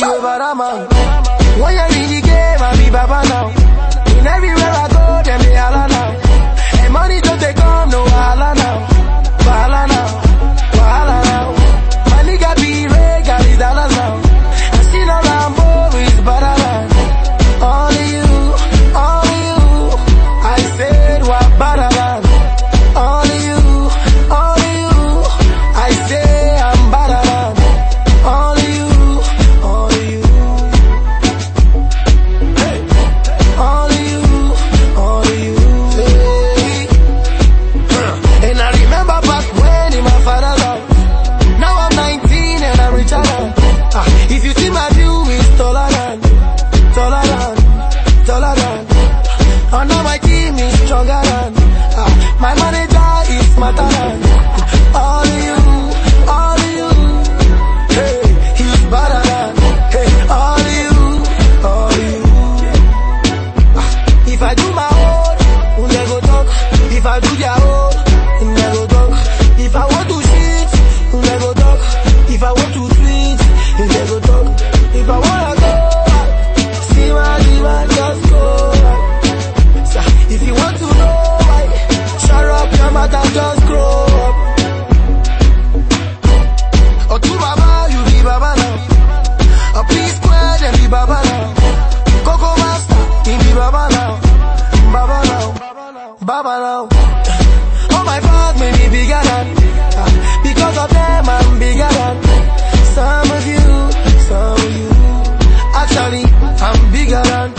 you, but I'm out. Why you really the game, I be Baba now. stronger than uh, My manager is smarter than All of you, all of you. Hey, he's better than Hey, all of you, all of you. Uh, If I do my own, who they go talk? If I do their Figurante